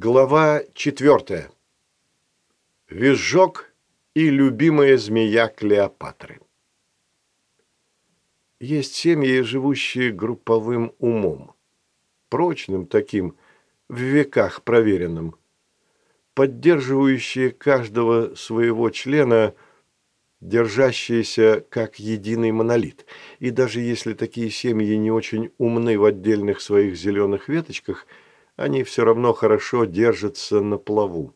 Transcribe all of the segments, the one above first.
Глава четвертая. Визжок и любимая змея Клеопатры. Есть семьи, живущие групповым умом, прочным таким, в веках проверенным, поддерживающие каждого своего члена, держащиеся как единый монолит. И даже если такие семьи не очень умны в отдельных своих зеленых веточках – они все равно хорошо держатся на плаву.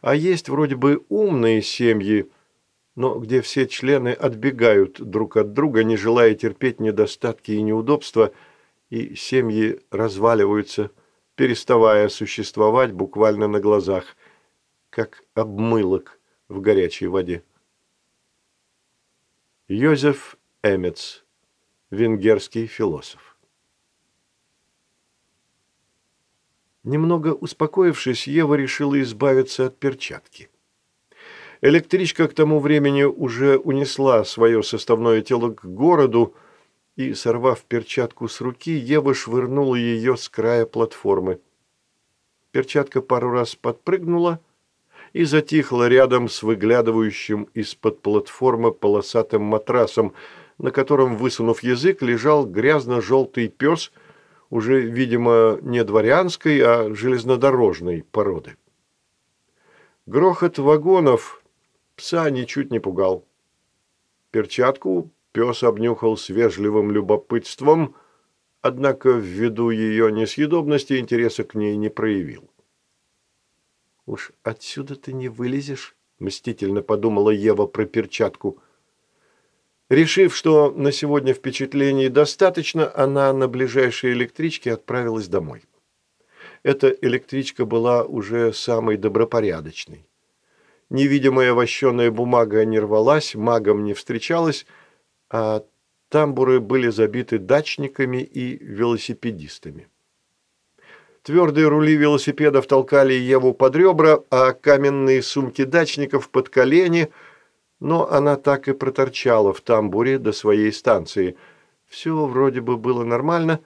А есть вроде бы умные семьи, но где все члены отбегают друг от друга, не желая терпеть недостатки и неудобства, и семьи разваливаются, переставая существовать буквально на глазах, как обмылок в горячей воде. Йозеф Эмец, венгерский философ. Немного успокоившись, Ева решила избавиться от перчатки. Электричка к тому времени уже унесла свое составное тело к городу, и, сорвав перчатку с руки, Ева швырнула ее с края платформы. Перчатка пару раз подпрыгнула и затихла рядом с выглядывающим из-под платформы полосатым матрасом, на котором, высунув язык, лежал грязно-желтый пес – уже, видимо, не дворянской, а железнодорожной породы. Грохот вагонов пса ничуть не пугал. Перчатку пес обнюхал с вежливым любопытством, однако ввиду ее несъедобности интереса к ней не проявил. «Уж отсюда ты не вылезешь», – мстительно подумала Ева про перчатку. Решив, что на сегодня впечатлений достаточно, она на ближайшей электричке отправилась домой. Эта электричка была уже самой добропорядочной. Невидимая вощеная бумага не рвалась, магом не встречалась, а тамбуры были забиты дачниками и велосипедистами. Твердые рули велосипедов толкали Еву под ребра, а каменные сумки дачников под колени – но она так и проторчала в тамбуре до своей станции. Все вроде бы было нормально,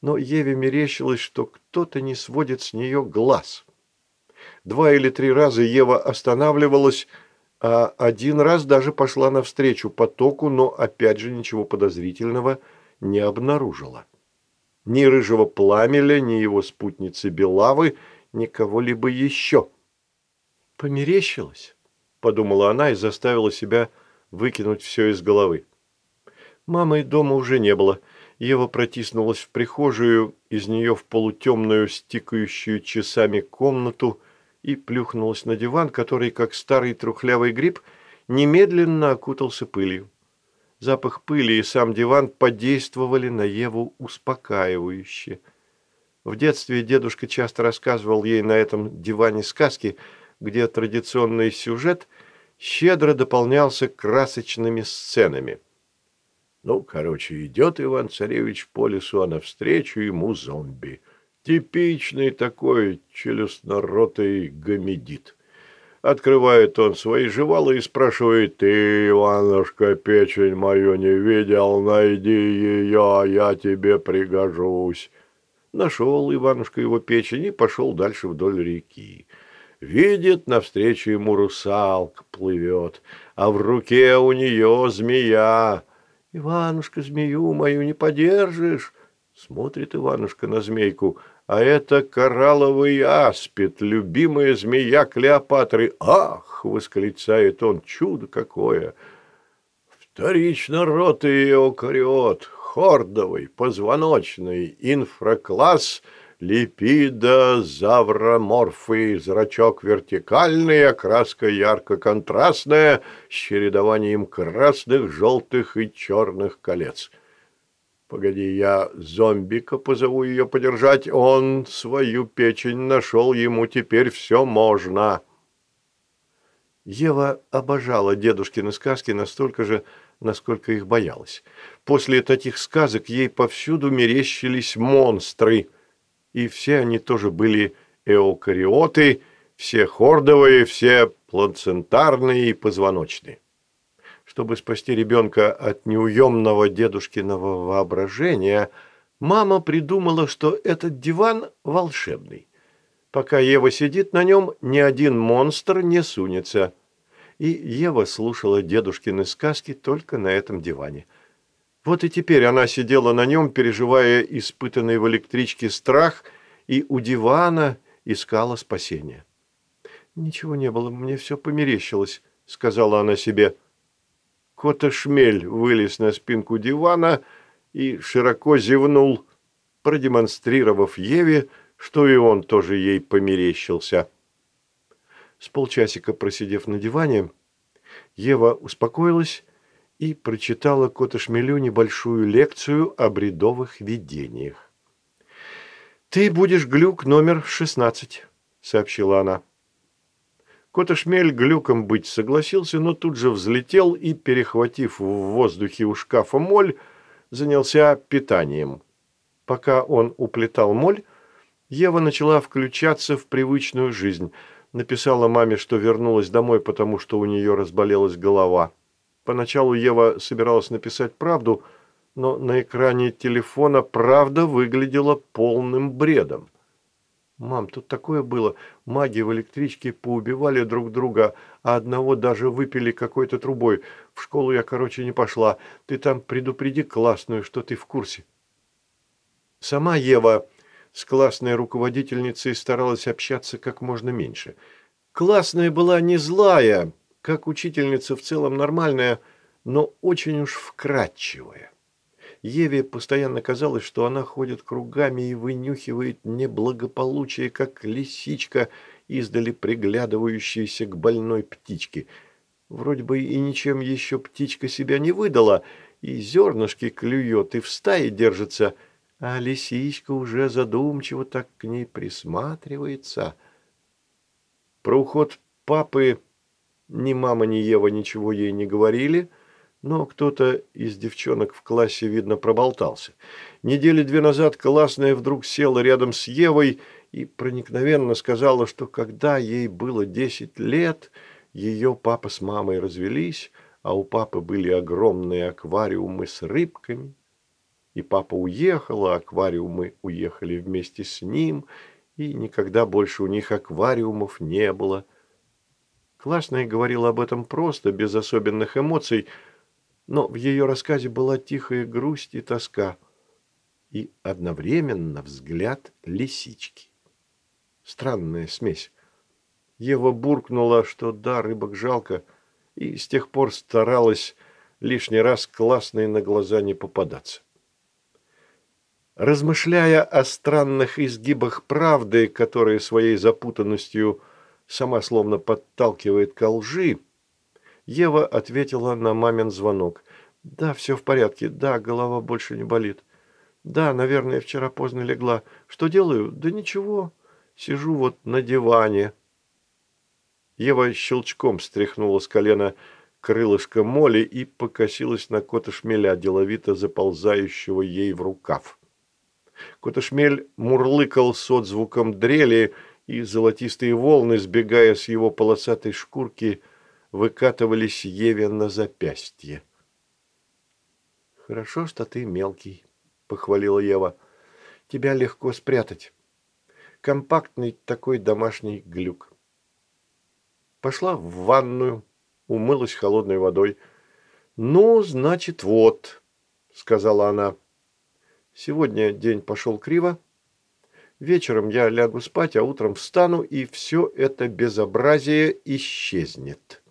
но Еве мерещилось, что кто-то не сводит с нее глаз. Два или три раза Ева останавливалась, а один раз даже пошла навстречу потоку, но опять же ничего подозрительного не обнаружила. Ни рыжего пламеля, ни его спутницы Белавы, ни кого-либо еще. Померещилась подумала она и заставила себя выкинуть все из головы. Мамы дома уже не было. Ева протиснулась в прихожую, из нее в полутемную, стикающую часами комнату и плюхнулась на диван, который, как старый трухлявый гриб, немедленно окутался пылью. Запах пыли и сам диван подействовали на Еву успокаивающе. В детстве дедушка часто рассказывал ей на этом диване сказки – где традиционный сюжет щедро дополнялся красочными сценами. Ну, короче, идет Иван-Царевич по лесу, а навстречу ему зомби. Типичный такой челюстноротый гомедит. Открывает он свои жевалы и спрашивает, «Ты, Иванушка, печень мою не видел, найди ее, а я тебе пригожусь». Нашел Иванушка его печень и пошел дальше вдоль реки. Видит, навстречу ему русалка плывет, а в руке у нее змея. «Иванушка, змею мою не подержишь!» Смотрит Иванушка на змейку, а это коралловый аспид, любимая змея Клеопатры. «Ах!» — восклицает он, чудо какое! Вторично рот ее укорет, хордовый, позвоночный, инфракласс — липидозавроморфы, зрачок вертикальный, окраска ярко-контрастная, с чередованием красных, желтых и черных колец. Погоди, я зомбика позову ее подержать, он свою печень нашел, ему теперь все можно. Ева обожала дедушкины сказки настолько же, насколько их боялась. После таких сказок ей повсюду мерещились монстры – и все они тоже были эукариоты, все хордовые, все плацентарные и позвоночные. Чтобы спасти ребенка от неуемного дедушкиного воображения, мама придумала, что этот диван волшебный. Пока Ева сидит на нем, ни один монстр не сунется. И Ева слушала дедушкины сказки только на этом диване. Вот и теперь она сидела на нем, переживая испытанный в электричке страх, и у дивана искала спасения. «Ничего не было, мне все померещилось», — сказала она себе. Кота Шмель вылез на спинку дивана и широко зевнул, продемонстрировав Еве, что и он тоже ей померещился. С полчасика просидев на диване, Ева успокоилась и прочитала Кота Шмелю небольшую лекцию о бредовых видениях. «Ты будешь глюк номер шестнадцать», — сообщила она. Котошмель глюком быть согласился, но тут же взлетел и, перехватив в воздухе у шкафа моль, занялся питанием. Пока он уплетал моль, Ева начала включаться в привычную жизнь. Написала маме, что вернулась домой, потому что у нее разболелась голова. Поначалу Ева собиралась написать правду, но на экране телефона правда выглядела полным бредом. «Мам, тут такое было. Маги в электричке поубивали друг друга, а одного даже выпили какой-то трубой. В школу я, короче, не пошла. Ты там предупреди классную, что ты в курсе». Сама Ева с классной руководительницей старалась общаться как можно меньше. Классная была не злая, как учительница в целом нормальная, но очень уж вкрадчивая. Еве постоянно казалось, что она ходит кругами и вынюхивает неблагополучие, как лисичка, издали приглядывающаяся к больной птичке. Вроде бы и ничем еще птичка себя не выдала, и зернышки клюет, и в стае держится – а лисичка уже задумчиво так к ней присматривается. Про уход папы ни мама, ни Ева ничего ей не говорили, но кто-то из девчонок в классе, видно, проболтался. Недели две назад классная вдруг села рядом с Евой и проникновенно сказала, что когда ей было десять лет, ее папа с мамой развелись, а у папы были огромные аквариумы с рыбками, и папа уехал, а аквариумы уехали вместе с ним, и никогда больше у них аквариумов не было. Классная говорила об этом просто, без особенных эмоций, но в ее рассказе была тихая грусть и тоска, и одновременно взгляд лисички. Странная смесь. Ева буркнула, что да, рыбок жалко, и с тех пор старалась лишний раз классной на глаза не попадаться. Размышляя о странных изгибах правды, которые своей запутанностью сама словно подталкивает ко лжи, Ева ответила на мамин звонок. «Да, все в порядке. Да, голова больше не болит. Да, наверное, вчера поздно легла. Что делаю? Да ничего. Сижу вот на диване». Ева щелчком стряхнула с колена крылышко моли и покосилась на кота шмеля, деловито заползающего ей в рукав. Котошмель мурлыкал с отзвуком дрели, и золотистые волны, сбегая с его полосатой шкурки, выкатывались Еве на запястье. «Хорошо, что ты мелкий», — похвалила Ева. «Тебя легко спрятать. Компактный такой домашний глюк». Пошла в ванную, умылась холодной водой. «Ну, значит, вот», — сказала она. Сегодня день пошел криво. Вечером я лягу спать, а утром встану, и все это безобразие исчезнет.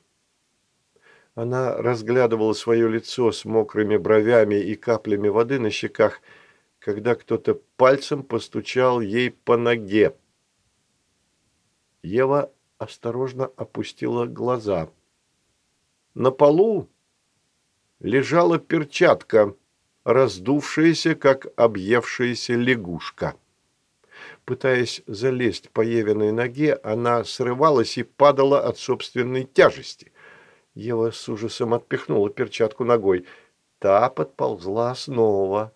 Она разглядывала свое лицо с мокрыми бровями и каплями воды на щеках, когда кто-то пальцем постучал ей по ноге. Ева осторожно опустила глаза. На полу лежала перчатка раздувшаяся, как объевшаяся лягушка. Пытаясь залезть по Евиной ноге, она срывалась и падала от собственной тяжести. Ева с ужасом отпихнула перчатку ногой. Та подползла снова.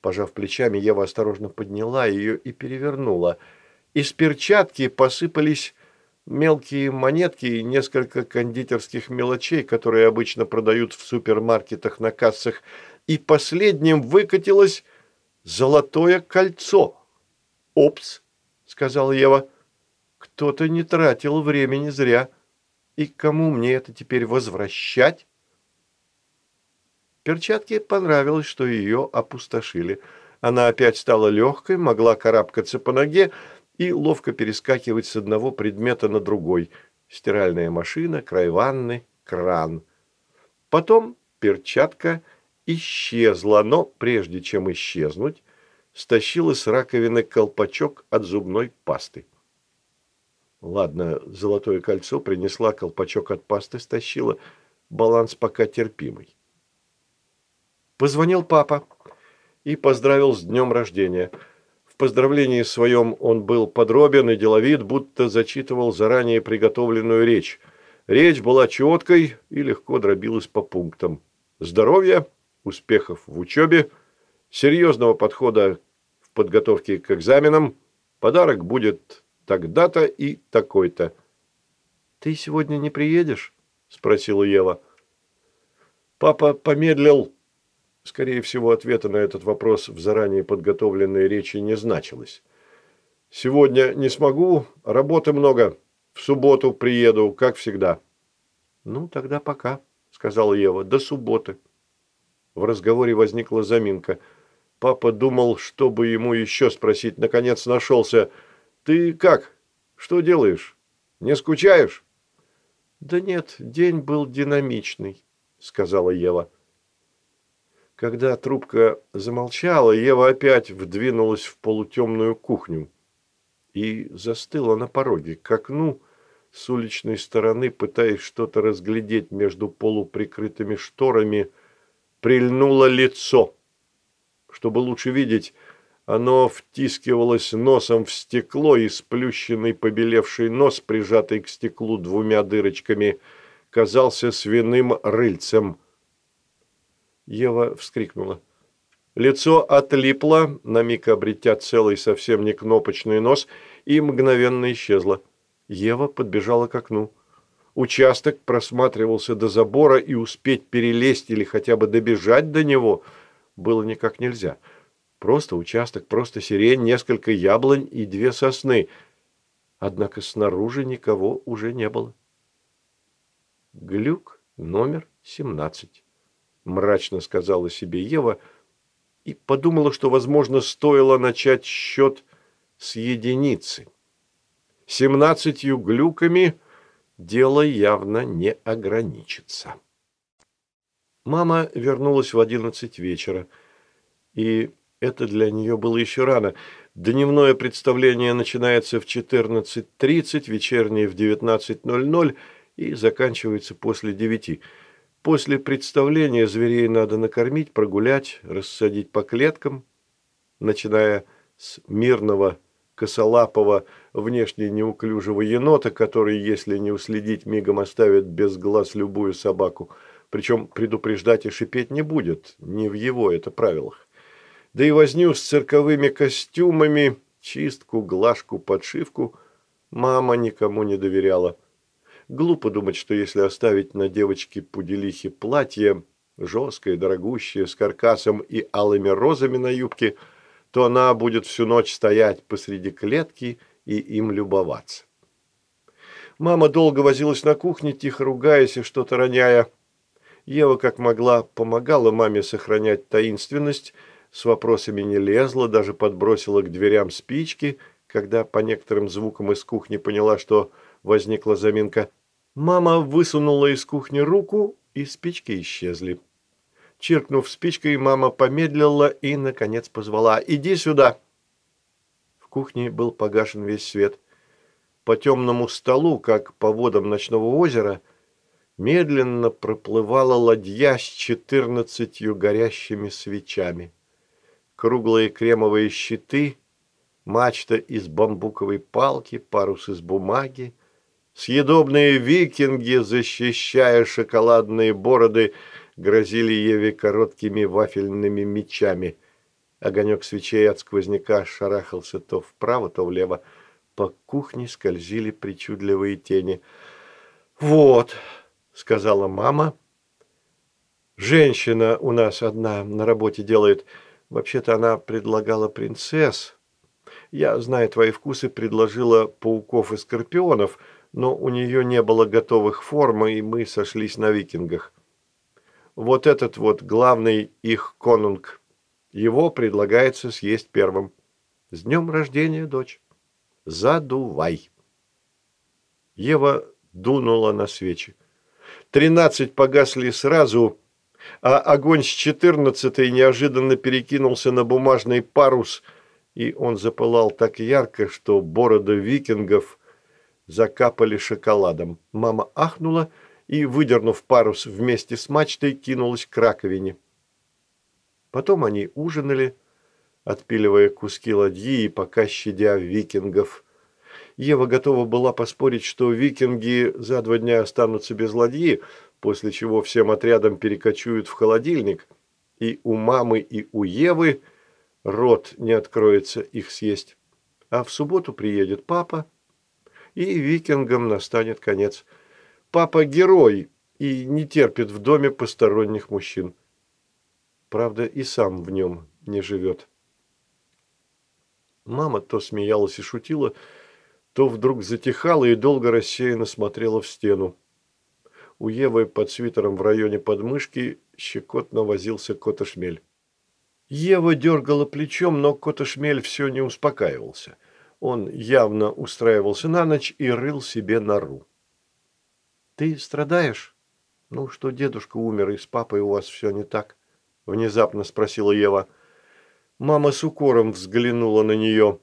Пожав плечами, Ева осторожно подняла ее и перевернула. Из перчатки посыпались мелкие монетки и несколько кондитерских мелочей, которые обычно продают в супермаркетах на кассах и последним выкатилось золотое кольцо. «Опс!» – сказала Ева. Кто-то не тратил времени зря. И кому мне это теперь возвращать? Перчатке понравилось, что ее опустошили. Она опять стала легкой, могла карабкаться по ноге и ловко перескакивать с одного предмета на другой. Стиральная машина, край ванны, кран. Потом перчатка исчезла, но прежде чем исчезнуть, стащила с раковины колпачок от зубной пасты. Ладно, золотое кольцо принесла, колпачок от пасты стащила, баланс пока терпимый. Позвонил папа и поздравил с днем рождения. В поздравлении своем он был подробен и деловит, будто зачитывал заранее приготовленную речь. Речь была четкой и легко дробилась по пунктам. Здоровья, успехов в учебе, серьезного подхода подготовке к экзаменам, подарок будет тогда-то и такой-то. «Ты сегодня не приедешь?» – спросила Ева. Папа помедлил Скорее всего, ответа на этот вопрос в заранее подготовленной речи не значилось. «Сегодня не смогу, работы много. В субботу приеду, как всегда». «Ну, тогда пока», – сказала Ева, – «до субботы». В разговоре возникла заминка. Папа думал, чтобы ему еще спросить. Наконец нашелся. «Ты как? Что делаешь? Не скучаешь?» «Да нет, день был динамичный», – сказала Ева. Когда трубка замолчала, Ева опять вдвинулась в полутемную кухню и застыла на пороге, к окну, с уличной стороны, пытаясь что-то разглядеть между полуприкрытыми шторами, прильнуло лицо. Чтобы лучше видеть, оно втискивалось носом в стекло, и сплющенный побелевший нос, прижатый к стеклу двумя дырочками, казался свиным рыльцем – Ева вскрикнула. Лицо отлипло, на миг обретя целый совсем не кнопочный нос, и мгновенно исчезло. Ева подбежала к окну. Участок просматривался до забора, и успеть перелезть или хотя бы добежать до него было никак нельзя. Просто участок, просто сирень, несколько яблонь и две сосны. Однако снаружи никого уже не было. Глюк номер семнадцать мрачно сказала себе Ева и подумала, что, возможно, стоило начать счет с единицы. Семнадцатью глюками дело явно не ограничится. Мама вернулась в одиннадцать вечера, и это для нее было еще рано. Дневное представление начинается в 14.30, вечернее в 19.00 и заканчивается после девяти. После представления зверей надо накормить, прогулять, рассадить по клеткам, начиная с мирного, косолапого, внешне неуклюжего енота, который, если не уследить, мигом оставит без глаз любую собаку. Причем предупреждать и шипеть не будет, не в его это правилах. Да и возню с цирковыми костюмами, чистку, глажку, подшивку мама никому не доверяла. Глупо думать, что если оставить на девочке Пуделихе платье, жесткое, дорогущее, с каркасом и алыми розами на юбке, то она будет всю ночь стоять посреди клетки и им любоваться. Мама долго возилась на кухне, тихо ругаясь и что-то роняя. Ева, как могла, помогала маме сохранять таинственность, с вопросами не лезла, даже подбросила к дверям спички, когда по некоторым звукам из кухни поняла, что возникла заминка. Мама высунула из кухни руку, и спички исчезли. Чиркнув спичкой, мама помедлила и, наконец, позвала «Иди сюда!». В кухне был погашен весь свет. По темному столу, как по водам ночного озера, медленно проплывала ладья с четырнадцатью горящими свечами. Круглые кремовые щиты, мачта из бамбуковой палки, парус из бумаги, Съедобные викинги, защищая шоколадные бороды, грозили Еве короткими вафельными мечами. Огонек свечей от сквозняка шарахался то вправо, то влево. По кухне скользили причудливые тени. «Вот», — сказала мама, — «женщина у нас одна на работе делает. Вообще-то она предлагала принцесс. Я, зная твои вкусы, предложила пауков и скорпионов, но у нее не было готовых форм, и мы сошлись на викингах. Вот этот вот главный их конунг. Его предлагается съесть первым. С днем рождения, дочь. Задувай. Ева дунула на свечи. Тринадцать погасли сразу, а огонь с четырнадцатой неожиданно перекинулся на бумажный парус, и он запылал так ярко, что бороды викингов закапали шоколадом. Мама ахнула и, выдернув парус вместе с мачтой, кинулась к раковине. Потом они ужинали, отпиливая куски ладьи и пока щадя викингов. Ева готова была поспорить, что викинги за два дня останутся без ладьи, после чего всем отрядом перекочуют в холодильник, и у мамы и у Евы рот не откроется их съесть. А в субботу приедет папа, и викингам настанет конец. Папа герой и не терпит в доме посторонних мужчин. Правда, и сам в нем не живет. Мама то смеялась и шутила, то вдруг затихала и долго рассеянно смотрела в стену. У Евы под свитером в районе подмышки щекотно возился Котошмель. Ева дергала плечом, но Котошмель все не успокаивался. Он явно устраивался на ночь и рыл себе нору. «Ты страдаешь? Ну, что дедушка умер, и с папой у вас все не так?» – внезапно спросила Ева. Мама с укором взглянула на нее.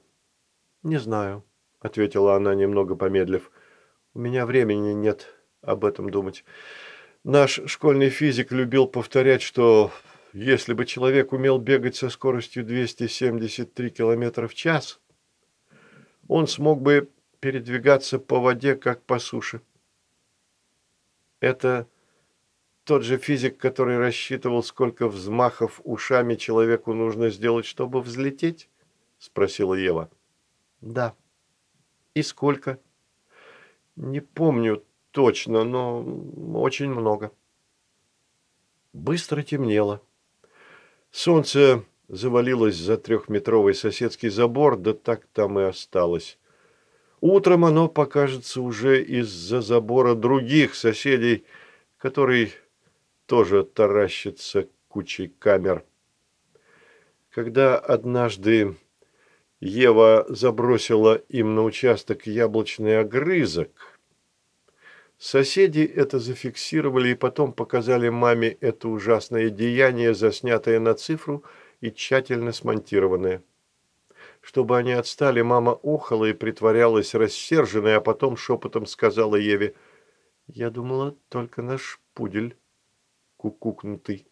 «Не знаю», – ответила она, немного помедлив. «У меня времени нет об этом думать. Наш школьный физик любил повторять, что если бы человек умел бегать со скоростью 273 км в час, он смог бы передвигаться по воде, как по суше. Это тот же физик, который рассчитывал, сколько взмахов ушами человеку нужно сделать, чтобы взлететь? Спросила Ева. Да. И сколько? Не помню точно, но очень много. Быстро темнело. Солнце завалилось за трехметровый соседский забор, да так там и осталось. Утром оно покажется уже из-за забора других соседей, который тоже таращится кучей камер. Когда однажды Ева забросила им на участок яблочный огрызок, соседи это зафиксировали и потом показали маме это ужасное деяние, заснятое на цифру и тщательно смонтированное. Чтобы они отстали, мама охала и притворялась рассерженной, а потом шепотом сказала Еве, «Я думала, только наш пудель» кукукнутый.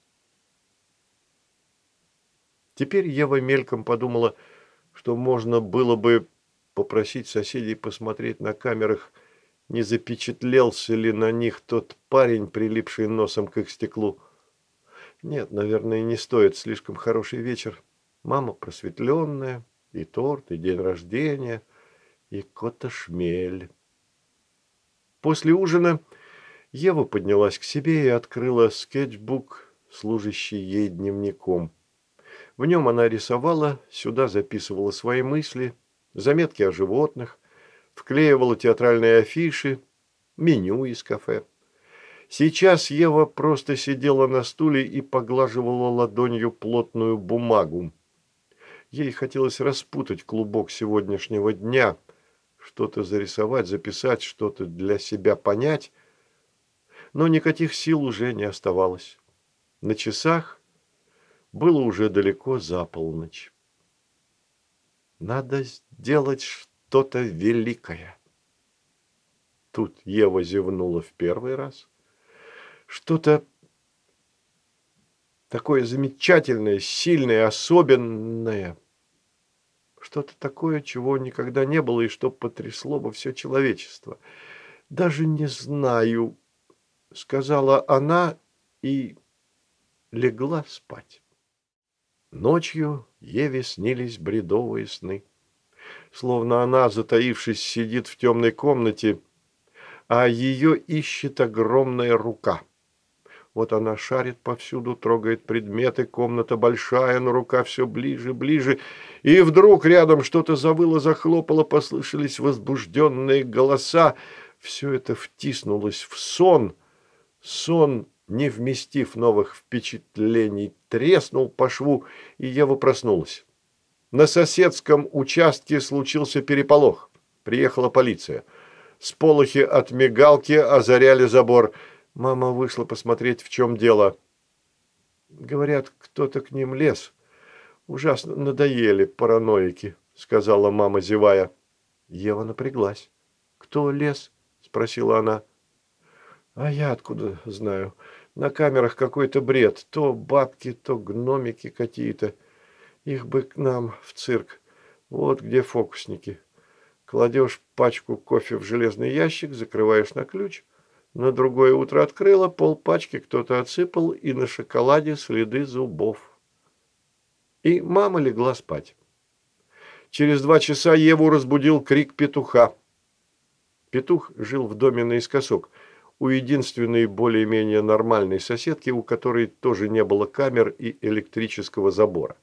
Теперь Ева мельком подумала, что можно было бы попросить соседей посмотреть на камерах, не запечатлелся ли на них тот парень, прилипший носом к их стеклу. Нет, наверное, не стоит, слишком хороший вечер. Мама просветленная, и торт, и день рождения, и кота-шмель. После ужина Ева поднялась к себе и открыла скетчбук, служащий ей дневником. В нем она рисовала, сюда записывала свои мысли, заметки о животных, вклеивала театральные афиши, меню из кафе. Сейчас Ева просто сидела на стуле и поглаживала ладонью плотную бумагу. Ей хотелось распутать клубок сегодняшнего дня, что-то зарисовать, записать, что-то для себя понять – но никаких сил уже не оставалось. На часах было уже далеко за полночь. Надо сделать что-то великое. Тут Ева зевнула в первый раз. Что-то такое замечательное, сильное, особенное. Что-то такое, чего никогда не было и что потрясло бы все человечество. Даже не знаю, сказала она и легла спать. Ночью Еве снились бредовые сны. Словно она, затаившись, сидит в темной комнате, а ее ищет огромная рука. Вот она шарит повсюду, трогает предметы, комната большая, но рука все ближе, ближе. И вдруг рядом что-то завыло, захлопало, послышались возбужденные голоса. Все это втиснулось в сон. Сон, не вместив новых впечатлений, треснул по шву, и Ева проснулась. На соседском участке случился переполох. Приехала полиция. Сполохи от мигалки озаряли забор. Мама вышла посмотреть, в чем дело. Говорят, кто-то к ним лез. Ужасно надоели параноики, сказала мама, зевая. Ева напряглась. Кто лез? спросила она. А я откуда знаю? На камерах какой-то бред. То бабки, то гномики какие-то. Их бы к нам в цирк. Вот где фокусники. Кладешь пачку кофе в железный ящик, закрываешь на ключ. На другое утро открыла, пол пачки кто-то отсыпал, и на шоколаде следы зубов. И мама легла спать. Через два часа Еву разбудил крик петуха. Петух жил в доме наискосок, у единственной более-менее нормальной соседки, у которой тоже не было камер и электрического забора.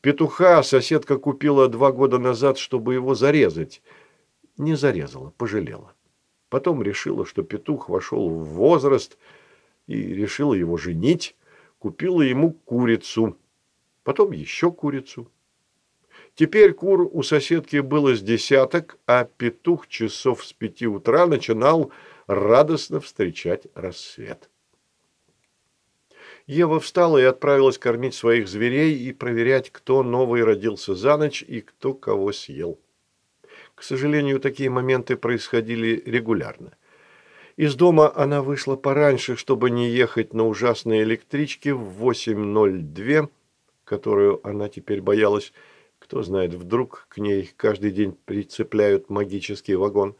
Петуха соседка купила два года назад, чтобы его зарезать. Не зарезала, пожалела. Потом решила, что петух вошел в возраст и решила его женить. Купила ему курицу, потом еще курицу. Теперь кур у соседки было с десяток, а петух часов с пяти утра начинал радостно встречать рассвет. Ева встала и отправилась кормить своих зверей и проверять, кто новый родился за ночь и кто кого съел. К сожалению, такие моменты происходили регулярно. Из дома она вышла пораньше, чтобы не ехать на ужасной электричке в 8.02, которую она теперь боялась. Кто знает, вдруг к ней каждый день прицепляют магический вагон.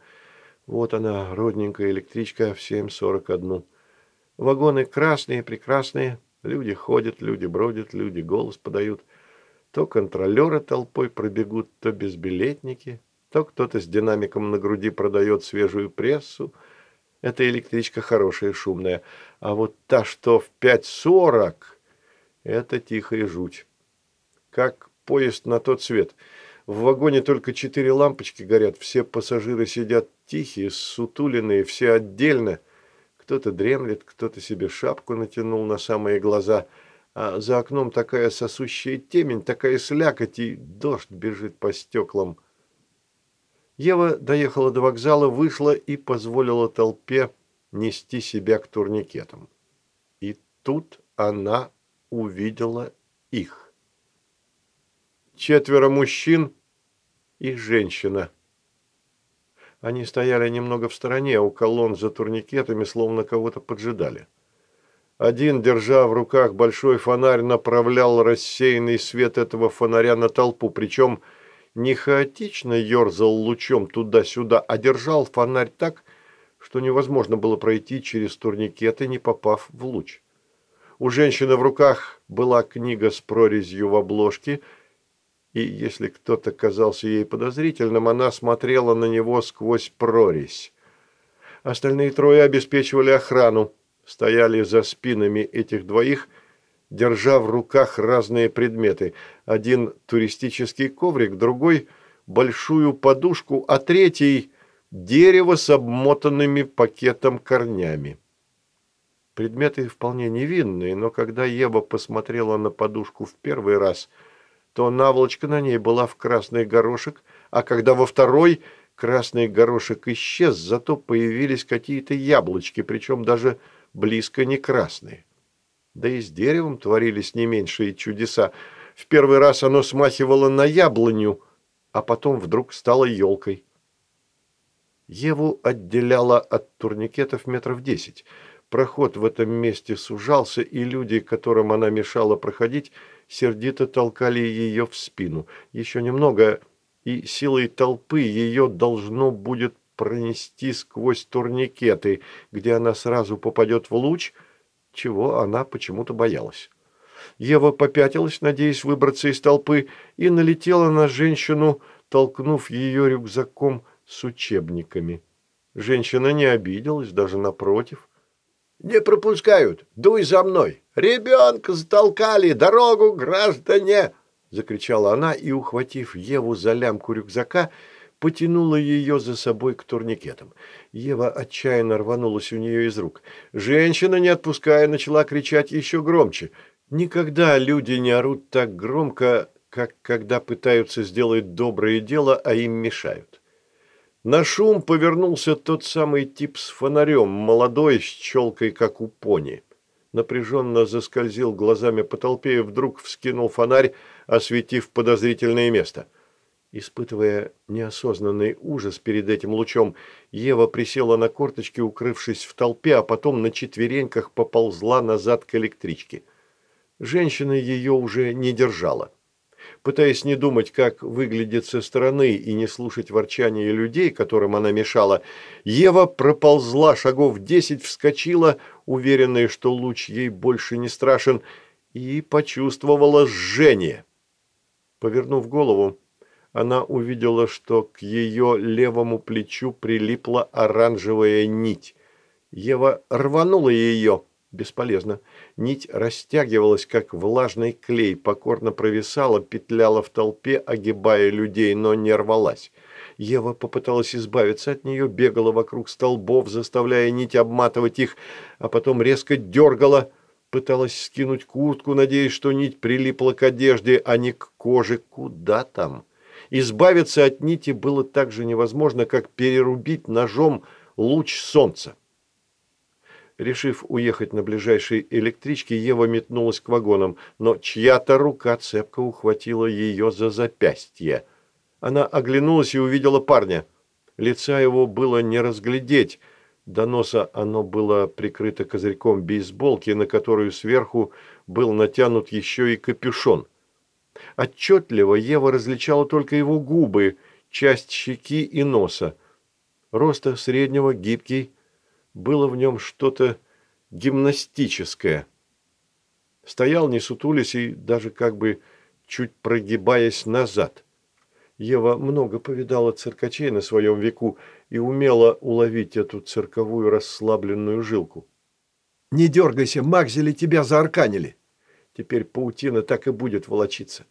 Вот она, родненькая электричка в 7.41. Вагоны красные, прекрасные. Люди ходят, люди бродят, люди голос подают. То контролеры толпой пробегут, то безбилетники, то кто-то с динамиком на груди продает свежую прессу. Эта электричка хорошая, шумная. А вот та, что в 5.40, это тихая жуть. Как поезд на тот свет. В вагоне только четыре лампочки горят, все пассажиры сидят тихие, сутуленные, все отдельно – кто-то дремлет, кто-то себе шапку натянул на самые глаза, а за окном такая сосущая темень, такая слякоть, и дождь бежит по стеклам. Ева доехала до вокзала, вышла и позволила толпе нести себя к турникетам. И тут она увидела их. Четверо мужчин и женщина – они стояли немного в стороне, у колонн за турникетами, словно кого-то поджидали. Один, держа в руках большой фонарь, направлял рассеянный свет этого фонаря на толпу, причем не хаотично ерзал лучом туда-сюда, а держал фонарь так, что невозможно было пройти через турникеты, не попав в луч. У женщины в руках была книга с прорезью в обложке – и если кто-то казался ей подозрительным, она смотрела на него сквозь прорезь. Остальные трое обеспечивали охрану, стояли за спинами этих двоих, держа в руках разные предметы. Один туристический коврик, другой – большую подушку, а третий – дерево с обмотанными пакетом корнями. Предметы вполне невинные, но когда Ева посмотрела на подушку в первый раз – то наволочка на ней была в красный горошек, а когда во второй красный горошек исчез, зато появились какие-то яблочки, причем даже близко не красные. Да и с деревом творились не меньшие чудеса. В первый раз оно смахивало на яблоню, а потом вдруг стало елкой. Еву отделяло от турникетов метров десять. Проход в этом месте сужался, и люди, которым она мешала проходить, сердито толкали ее в спину. Еще немного, и силой толпы ее должно будет пронести сквозь турникеты, где она сразу попадет в луч, чего она почему-то боялась. Ева попятилась, надеясь выбраться из толпы, и налетела на женщину, толкнув ее рюкзаком с учебниками. Женщина не обиделась, даже напротив. «Не пропускают! Дуй за мной! Ребенка затолкали! Дорогу, граждане!» Закричала она и, ухватив Еву за лямку рюкзака, потянула ее за собой к турникетам. Ева отчаянно рванулась у нее из рук. Женщина, не отпуская, начала кричать еще громче. Никогда люди не орут так громко, как когда пытаются сделать доброе дело, а им мешают. На шум повернулся тот самый тип с фонарем, молодой, с челкой, как у пони. Напряженно заскользил глазами по толпе и вдруг вскинул фонарь, осветив подозрительное место – Испытывая неосознанный ужас перед этим лучом, Ева присела на корточки, укрывшись в толпе, а потом на четвереньках поползла назад к электричке. Женщина ее уже не держала. Пытаясь не думать, как выглядит со стороны и не слушать ворчания людей, которым она мешала, Ева проползла шагов десять, вскочила, уверенная, что луч ей больше не страшен, и почувствовала жжение. Повернув голову, она увидела, что к ее левому плечу прилипла оранжевая нить. Ева рванула ее. Бесполезно. Нить растягивалась, как влажный клей, покорно провисала, петляла в толпе, огибая людей, но не рвалась. Ева попыталась избавиться от нее, бегала вокруг столбов, заставляя нить обматывать их, а потом резко дергала, пыталась скинуть куртку, надеясь, что нить прилипла к одежде, а не к коже. Куда там? Избавиться от нити было так же невозможно, как перерубить ножом луч солнца. Решив уехать на ближайшей электричке, Ева метнулась к вагонам, но чья-то рука цепко ухватила ее за запястье. Она оглянулась и увидела парня. Лица его было не разглядеть. До носа оно было прикрыто козырьком бейсболки, на которую сверху был натянут еще и капюшон – Отчетливо Ева различала только его губы, часть щеки и носа. Роста среднего, гибкий, было в нем что-то гимнастическое. Стоял, не сутулясь и даже как бы чуть прогибаясь назад. Ева много повидала циркачей на своем веку и умела уловить эту цирковую расслабленную жилку. «Не дергайся, Макзели тебя заарканили!» Теперь паутина так и будет волочиться.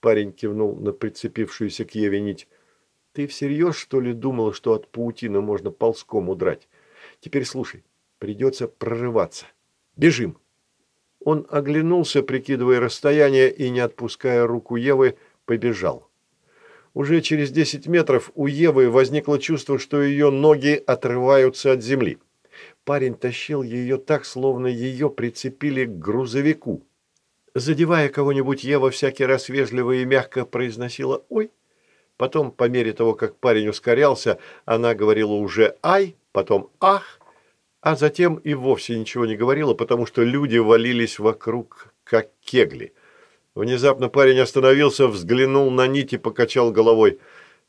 Парень кивнул на прицепившуюся к Еве нить. Ты всерьез, что ли, думал, что от паутины можно ползком удрать? Теперь слушай, придется прорываться. Бежим. Он оглянулся, прикидывая расстояние, и, не отпуская руку Евы, побежал. Уже через десять метров у Евы возникло чувство, что ее ноги отрываются от земли. Парень тащил ее так, словно ее прицепили к грузовику. Задевая кого-нибудь, Ева всякий раз вежливо и мягко произносила «Ой». Потом, по мере того, как парень ускорялся, она говорила уже «Ай», потом «Ах», а затем и вовсе ничего не говорила, потому что люди валились вокруг, как кегли. Внезапно парень остановился, взглянул на нить и покачал головой.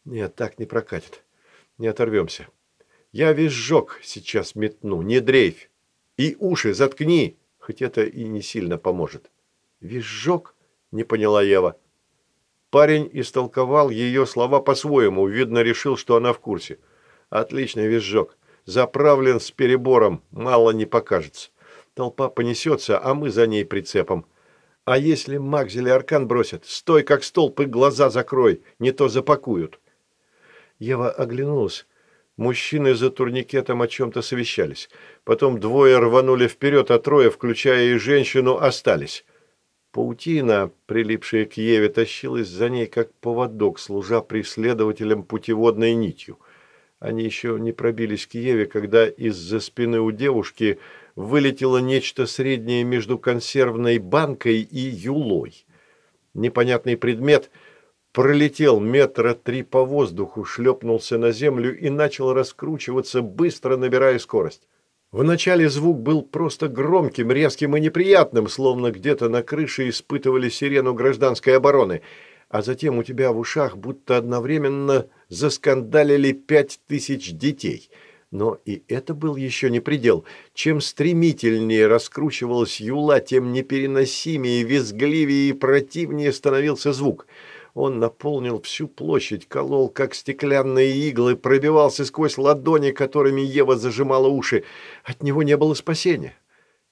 «Нет, так не прокатит. Не оторвемся». Я сжег сейчас метну, не дрейфь. И уши заткни, хоть это и не сильно поможет. Визжок? Не поняла Ева. Парень истолковал ее слова по-своему, видно, решил, что она в курсе. Отличный визжок. Заправлен с перебором, мало не покажется. Толпа понесется, а мы за ней прицепом. А если Макс или Аркан бросят, стой как столб и глаза закрой, не то запакуют. Ева оглянулась. Мужчины за турникетом о чем-то совещались. Потом двое рванули вперед, а трое, включая и женщину, остались. Паутина, прилипшая к Еве, тащилась за ней, как поводок, служа преследователям путеводной нитью. Они еще не пробились к Еве, когда из-за спины у девушки вылетело нечто среднее между консервной банкой и юлой. Непонятный предмет – пролетел метра три по воздуху, шлепнулся на землю и начал раскручиваться, быстро набирая скорость. Вначале звук был просто громким, резким и неприятным, словно где-то на крыше испытывали сирену гражданской обороны, а затем у тебя в ушах будто одновременно заскандалили пять тысяч детей. Но и это был еще не предел. Чем стремительнее раскручивалась юла, тем непереносимее, визгливее и противнее становился звук – Он наполнил всю площадь, колол, как стеклянные иглы, пробивался сквозь ладони, которыми Ева зажимала уши. От него не было спасения.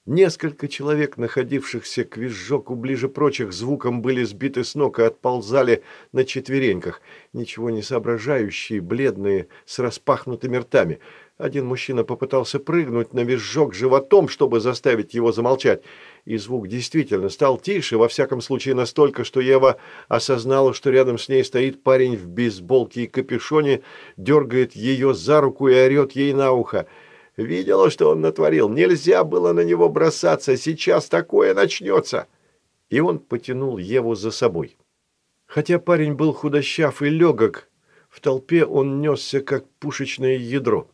Несколько человек, находившихся к визжоку ближе прочих, звуком были сбиты с ног и отползали на четвереньках, ничего не соображающие, бледные, с распахнутыми ртами. Один мужчина попытался прыгнуть на визжок животом, чтобы заставить его замолчать, и звук действительно стал тише, во всяком случае настолько, что Ева осознала, что рядом с ней стоит парень в бейсболке и капюшоне, дергает ее за руку и орет ей на ухо – Видела, что он натворил. Нельзя было на него бросаться. Сейчас такое начнется. И он потянул Еву за собой. Хотя парень был худощав и легок, в толпе он несся, как пушечное ядро.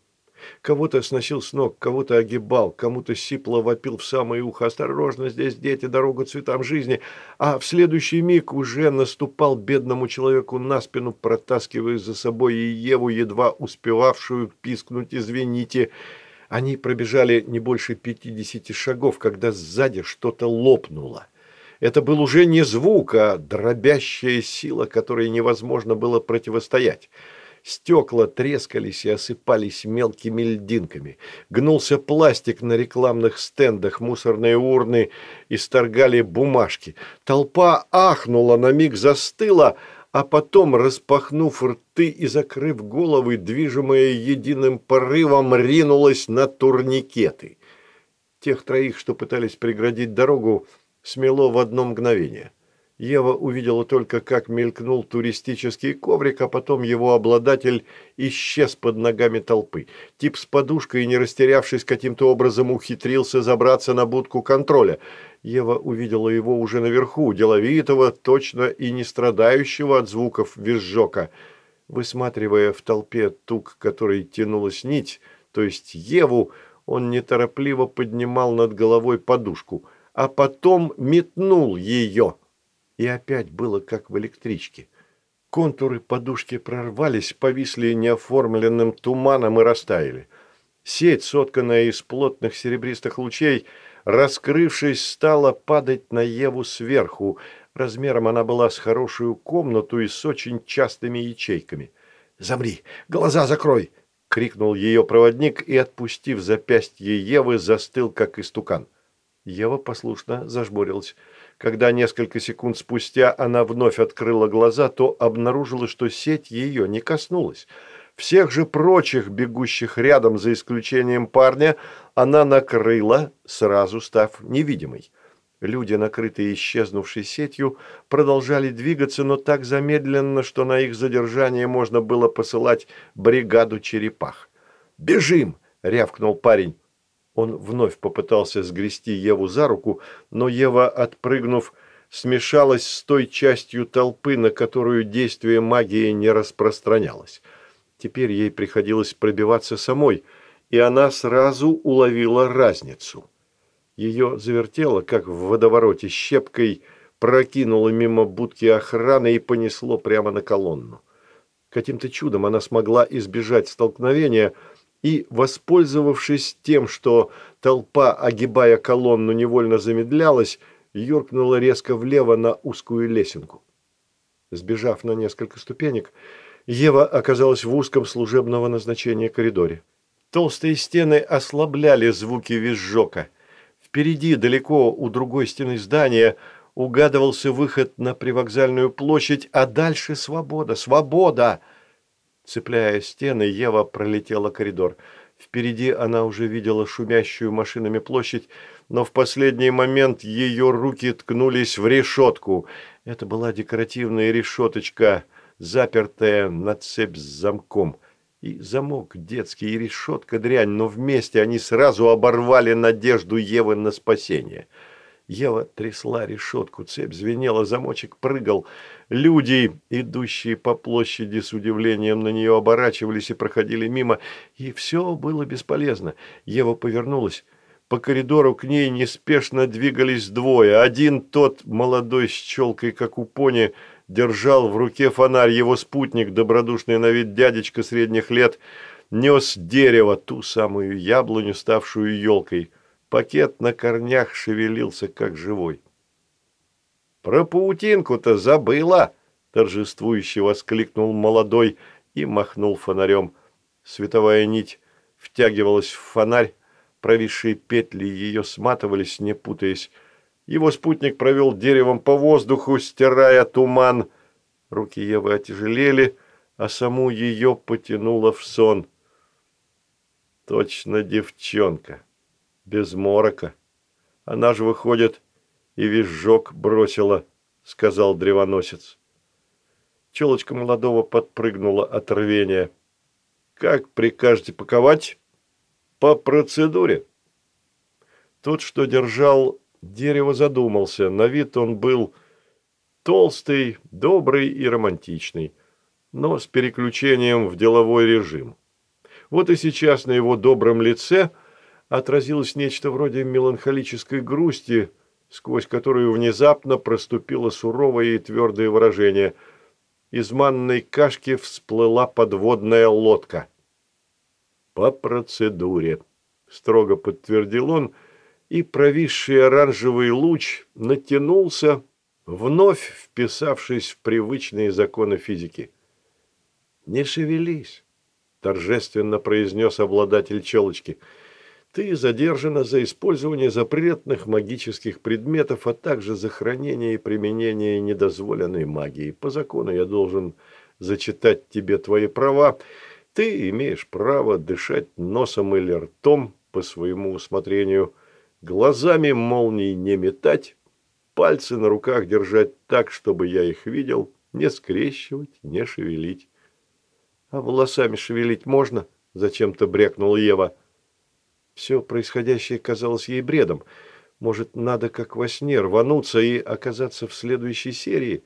Кого-то сносил с ног, кого-то огибал, кому-то сипло вопил в самое ухо «Осторожно, здесь дети, дорога цветам жизни!» А в следующий миг уже наступал бедному человеку на спину, протаскивая за собой и Еву, едва успевавшую пискнуть «Извините!» Они пробежали не больше пятидесяти шагов, когда сзади что-то лопнуло. Это был уже не звук, а дробящая сила, которой невозможно было противостоять. Стекла трескались и осыпались мелкими льдинками. Гнулся пластик на рекламных стендах, мусорные урны исторгали бумажки. Толпа ахнула, на миг застыла, а потом, распахнув рты и закрыв головы, движимая единым порывом, ринулась на турникеты. Тех троих, что пытались преградить дорогу, смело в одно мгновение. Ева увидела только, как мелькнул туристический коврик, а потом его обладатель исчез под ногами толпы. Тип с подушкой, не растерявшись каким-то образом, ухитрился забраться на будку контроля. Ева увидела его уже наверху, деловитого, точно и не страдающего от звуков визжока. Высматривая в толпе тук, которой тянулась нить, то есть Еву, он неторопливо поднимал над головой подушку, а потом метнул ее – и опять было как в электричке. Контуры подушки прорвались, повисли неоформленным туманом и растаяли. Сеть, сотканная из плотных серебристых лучей, раскрывшись, стала падать на Еву сверху. Размером она была с хорошую комнату и с очень частыми ячейками. «Замри! Глаза закрой!» — крикнул ее проводник и, отпустив запястье Евы, застыл, как истукан. Ева послушно зажмурилась. Когда несколько секунд спустя она вновь открыла глаза, то обнаружила, что сеть ее не коснулась. Всех же прочих, бегущих рядом, за исключением парня, она накрыла, сразу став невидимой. Люди, накрытые исчезнувшей сетью, продолжали двигаться, но так замедленно, что на их задержание можно было посылать бригаду черепах. «Бежим!» — рявкнул парень. Он вновь попытался сгрести Еву за руку, но Ева, отпрыгнув, смешалась с той частью толпы, на которую действие магии не распространялось. Теперь ей приходилось пробиваться самой, и она сразу уловила разницу. Ее завертело, как в водовороте, щепкой прокинуло мимо будки охраны и понесло прямо на колонну. Каким-то чудом она смогла избежать столкновения – и, воспользовавшись тем, что толпа, огибая колонну, невольно замедлялась, юркнула резко влево на узкую лесенку. Сбежав на несколько ступенек, Ева оказалась в узком служебного назначения коридоре. Толстые стены ослабляли звуки визжока. Впереди, далеко у другой стены здания, угадывался выход на привокзальную площадь, а дальше свобода, свобода! Цепляя стены, Ева пролетела коридор. Впереди она уже видела шумящую машинами площадь, но в последний момент ее руки ткнулись в решетку. Это была декоративная решеточка, запертая на цепь с замком. И замок детский, и решетка дрянь, но вместе они сразу оборвали надежду Евы на спасение. Ева трясла решетку, цепь звенела, замочек прыгал. Люди, идущие по площади с удивлением на нее, оборачивались и проходили мимо, и все было бесполезно. Ева повернулась. По коридору к ней неспешно двигались двое. Один тот, молодой с челкой, как у пони, держал в руке фонарь. Его спутник, добродушный на вид дядечка средних лет, нес дерево, ту самую яблоню, ставшую елкой. Пакет на корнях шевелился, как живой. «Про паутинку-то забыла!» торжествующе воскликнул молодой и махнул фонарем. Световая нить втягивалась в фонарь, провисшие петли ее сматывались, не путаясь. Его спутник провел деревом по воздуху, стирая туман. Руки Евы отяжелели, а саму ее потянуло в сон. Точно девчонка, без морока. Она же, выходит, и визжок бросила, сказал древоносец. Челочка молодого подпрыгнула от рвения. «Как прикажете паковать?» «По процедуре». Тот, что держал дерево, задумался. На вид он был толстый, добрый и романтичный, но с переключением в деловой режим. Вот и сейчас на его добром лице отразилось нечто вроде меланхолической грусти, сквозь которую внезапно проступило суровое и твердое выражение. Из манной кашки всплыла подводная лодка. «По процедуре», — строго подтвердил он, и провисший оранжевый луч натянулся, вновь вписавшись в привычные законы физики. «Не шевелись», – торжественно произнес обладатель челочки. «Ты задержана за использование запретных магических предметов, а также за хранение и применение недозволенной магии. По закону я должен зачитать тебе твои права. Ты имеешь право дышать носом или ртом по своему усмотрению, глазами молний не метать, пальцы на руках держать так, чтобы я их видел, не скрещивать, не шевелить. «А волосами шевелить можно?» – зачем-то брякнула Ева. Все происходящее казалось ей бредом. Может, надо как во сне рвануться и оказаться в следующей серии?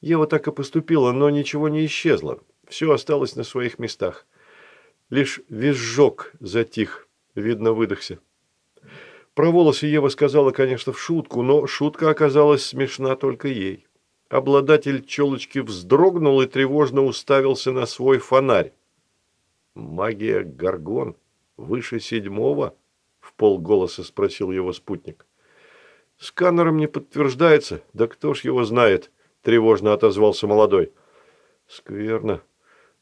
Ева так и поступила, но ничего не исчезло. Все осталось на своих местах. Лишь визжок затих, видно, выдохся. Про волосы Ева сказала, конечно, в шутку, но шутка оказалась смешна только ей. Обладатель челочки вздрогнул и тревожно уставился на свой фонарь. «Магия Гаргон? Выше седьмого?» — в полголоса спросил его спутник. «Сканером не подтверждается. Да кто ж его знает?» — тревожно отозвался молодой. «Скверно.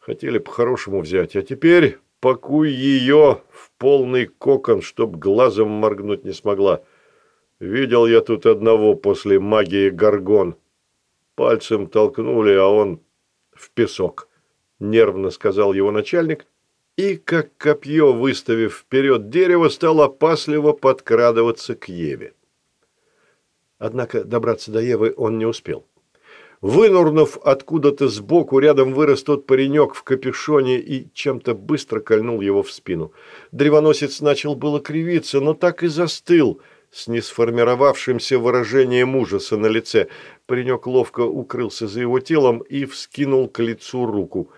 Хотели по-хорошему взять, а теперь пакуй ее в полный кокон, чтоб глазом моргнуть не смогла. Видел я тут одного после магии Гаргон». Пальцем толкнули, а он в песок, нервно сказал его начальник, и, как копье выставив вперед дерево, стал опасливо подкрадываться к Еве. Однако добраться до Евы он не успел. Вынурнув откуда-то сбоку, рядом вырос тот паренек в капюшоне и чем-то быстро кольнул его в спину. Древоносец начал было кривиться, но так и застыл – с несформировавшимся выражением ужаса на лице. Паренек ловко укрылся за его телом и вскинул к лицу руку.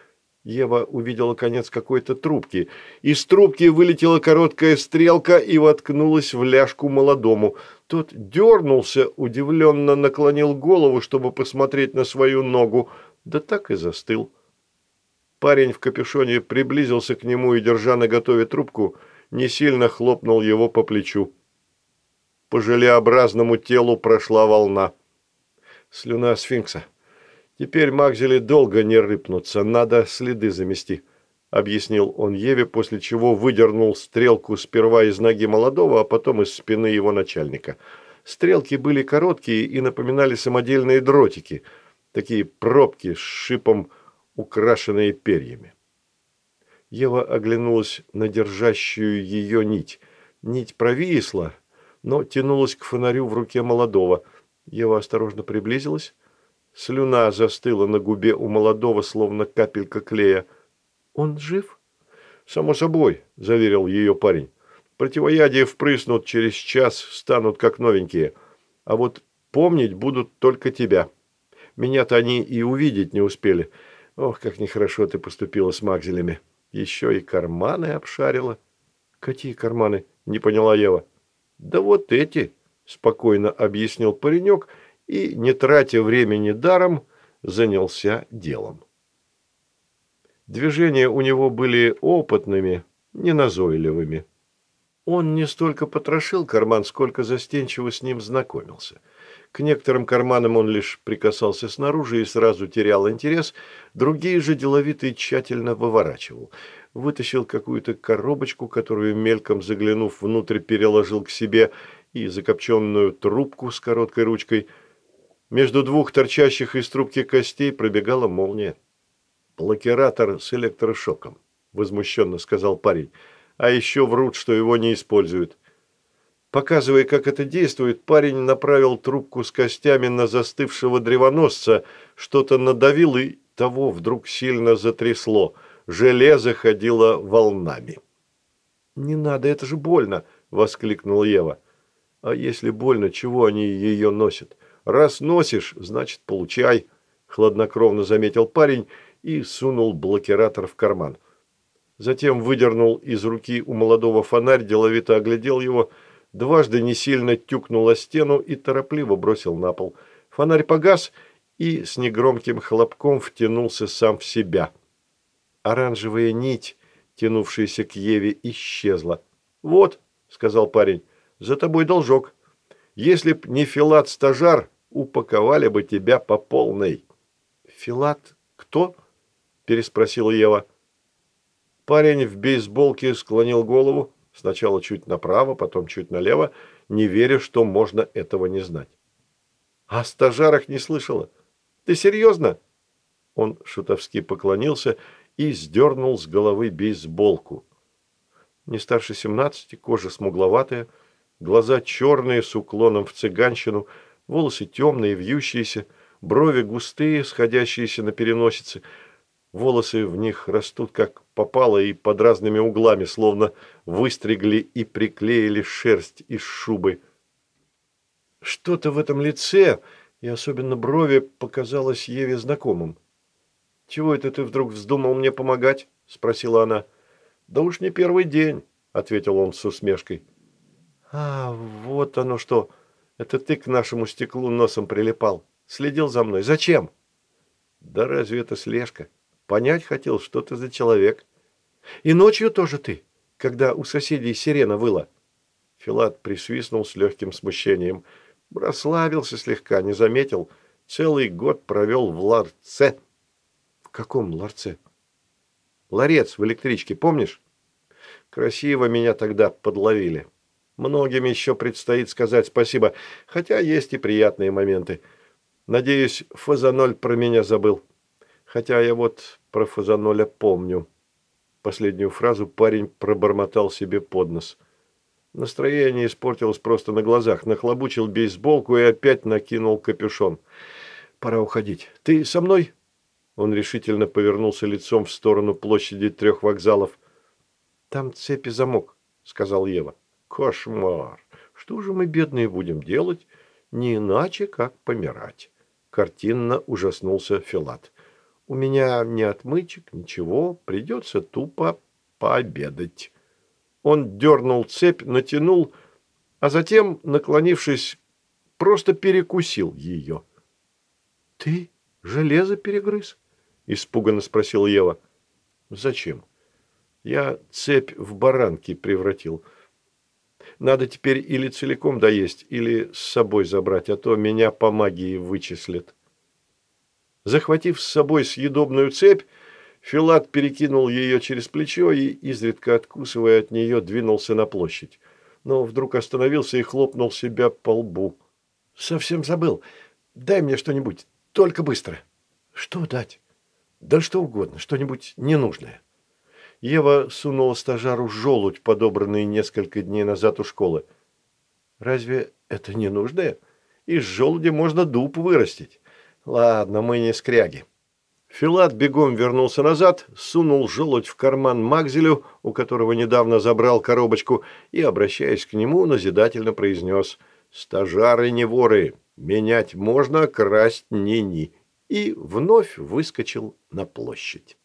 Ева увидела конец какой-то трубки. Из трубки вылетела короткая стрелка и воткнулась в ляжку молодому. Тот дернулся, удивленно наклонил голову, чтобы посмотреть на свою ногу, да так и застыл. Парень в капюшоне приблизился к нему и, держа на готове трубку, не сильно хлопнул его по плечу по желеобразному телу прошла волна. Слюна сфинкса. Теперь Макзели долго не рыпнутся, надо следы замести, объяснил он Еве, после чего выдернул стрелку сперва из ноги молодого, а потом из спины его начальника. Стрелки были короткие и напоминали самодельные дротики, такие пробки с шипом, украшенные перьями. Ева оглянулась на держащую ее нить. Нить провисла, но тянулась к фонарю в руке молодого. Ева осторожно приблизилась. Слюна застыла на губе у молодого, словно капелька клея. «Он жив?» «Само собой», – заверил ее парень. «Противоядие впрыснут через час, станут как новенькие. А вот помнить будут только тебя. Меня-то они и увидеть не успели. Ох, как нехорошо ты поступила с Макзелями. Еще и карманы обшарила». «Какие карманы?» – не поняла Ева. «Да вот эти», – спокойно объяснил паренек и, не тратя времени даром, занялся делом. Движения у него были опытными, неназойливыми. Он не столько потрошил карман, сколько застенчиво с ним знакомился. К некоторым карманам он лишь прикасался снаружи и сразу терял интерес, другие же деловито и тщательно выворачивал. Вытащил какую-то коробочку, которую, мельком заглянув внутрь, переложил к себе, и закопченную трубку с короткой ручкой. Между двух торчащих из трубки костей пробегала молния. «Блокиратор с электрошоком», – возмущенно сказал парень. «А еще врут, что его не используют». Показывая, как это действует, парень направил трубку с костями на застывшего древоносца, что-то надавил, и того вдруг сильно затрясло. Железо ходило волнами. «Не надо, это же больно!» – воскликнула Ева. «А если больно, чего они ее носят? Раз носишь, значит, получай!» – хладнокровно заметил парень и сунул блокиратор в карман. Затем выдернул из руки у молодого фонарь, деловито оглядел его, дважды не сильно тюкнул о стену и торопливо бросил на пол. Фонарь погас и с негромким хлопком втянулся сам в себя. Оранжевая нить, тянувшаяся к Еве, исчезла. «Вот», — сказал парень, — «за тобой должок. Если б не Филат-стажар, упаковали бы тебя по полной». «Филат кто?» переспросила Ева. Парень в бейсболке склонил голову, сначала чуть направо, потом чуть налево, не веря, что можно этого не знать. «О стажарах не слышала. Ты серьезно?» Он шутовски поклонился и сдернул с головы бейсболку. Не старше семнадцати, кожа смугловатая, глаза черные с уклоном в цыганщину, волосы темные, вьющиеся, брови густые, сходящиеся на переносице – Волосы в них растут как попало и под разными углами, словно выстригли и приклеили шерсть из шубы. Что-то в этом лице, и особенно брови, показалось Еве знакомым. «Чего это ты вдруг вздумал мне помогать?» – спросила она. «Да уж не первый день», – ответил он с усмешкой. «А, вот оно что! Это ты к нашему стеклу носом прилипал. Следил за мной. Зачем?» «Да разве это слежка?» Понять хотел, что ты за человек. И ночью тоже ты, когда у соседей сирена выла. Филат присвистнул с легким смущением. Расслабился слегка, не заметил. Целый год провел в ларце. В каком ларце? Ларец в электричке, помнишь? Красиво меня тогда подловили. Многим еще предстоит сказать спасибо, хотя есть и приятные моменты. Надеюсь, Фазаноль про меня забыл. Хотя я вот про Фазаноля помню. Последнюю фразу парень пробормотал себе под нос. Настроение испортилось просто на глазах. Нахлобучил бейсболку и опять накинул капюшон. «Пора уходить. Ты со мной?» Он решительно повернулся лицом в сторону площади трех вокзалов. «Там цепи замок», — сказал Ева. «Кошмар! Что же мы, бедные, будем делать? Не иначе, как помирать». Картинно ужаснулся Филат. У меня ни отмычек, ничего, придется тупо пообедать. Он дернул цепь, натянул, а затем, наклонившись, просто перекусил ее. — Ты железо перегрыз? — испуганно спросил Ева. — Зачем? Я цепь в баранки превратил. Надо теперь или целиком доесть, или с собой забрать, а то меня по магии вычислят. Захватив с собой съедобную цепь, Филат перекинул ее через плечо и, изредка откусывая от нее, двинулся на площадь. Но вдруг остановился и хлопнул себя по лбу. «Совсем забыл. Дай мне что-нибудь, только быстро». «Что дать?» «Да что угодно, что-нибудь ненужное». Ева сунула стажару желудь, подобранный несколько дней назад у школы. «Разве это ненужное? Из желуди можно дуб вырастить». Ладно, мы не скряги. Филат бегом вернулся назад, сунул желудь в карман Макзелю, у которого недавно забрал коробочку, и, обращаясь к нему, назидательно произнес «Стажары не воры, менять можно, красть не-ни», и вновь выскочил на площадь.